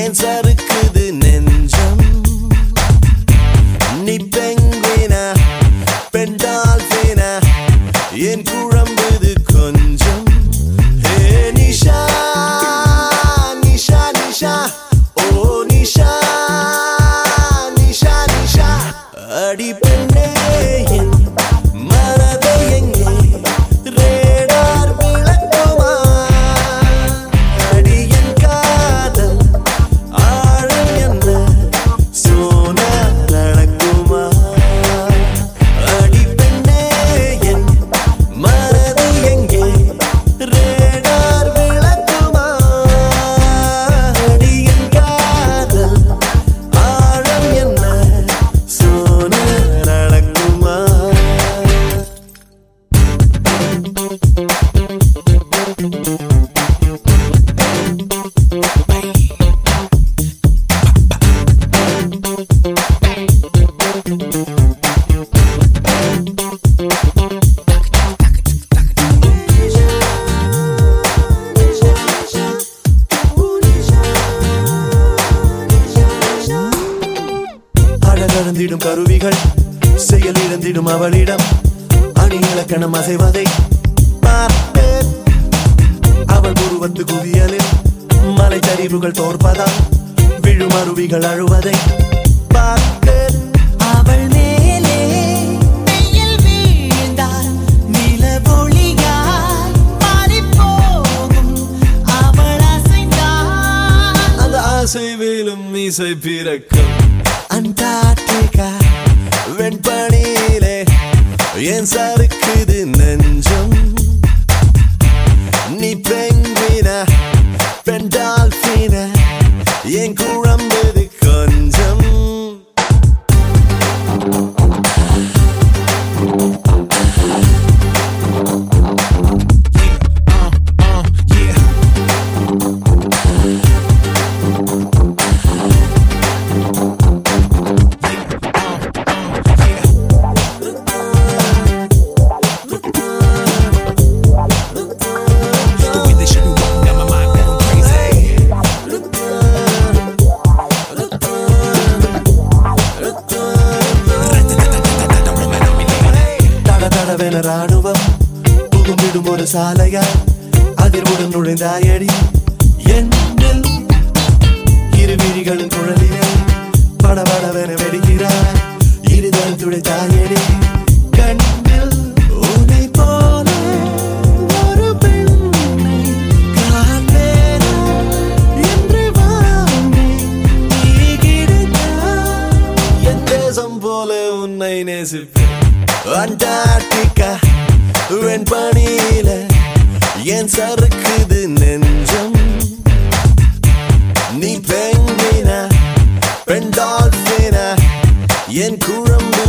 ஏன் சறுக்குது நெஞ்சம். நீ பெங்குயினா பெண்டால் பேனா ஏன் குழம்புது கொஞ்சம்? ஹே நிஷா நிஷா நிஷா. ஓ நிஷா நிஷா நிஷா. அடி பெண்ணே. அழகழந்திடும் கருவிகள் செயல் இழந்திடும் அவளிடம். அணி இலக்கணம் அசைவதை அவள் உருவத்து குவியலில் மலை சரிவுகள் தோற்பதா விழும் அருவிகள் அழுவதை பார்த்தேன் அவள் மேலே ஆசை வேலும் மீசை பிறக்கும். அண்டார்டிகா வெண்பனியிலே ஏன் சறுக்குது நெஞ்சம் ராணுவம் புகுந்திடும் ஒரு சாலையா? அதிர்வுடன் நுழைந்தாயடி. என்னில் இரு விழிகளின் குழலிலே படபடவென வெடிக்கிறாய். இருதல் துடைத்தாயடி. கண்ணில் உன்னை போல ஒரு பெண்ணை காண்பேனா? அண்டார்டிகா வெண்பணியில என் சறுக்குது நெஞ்சம்? நீ பெங்கினா பெண்டால்பினா என் குழம்பு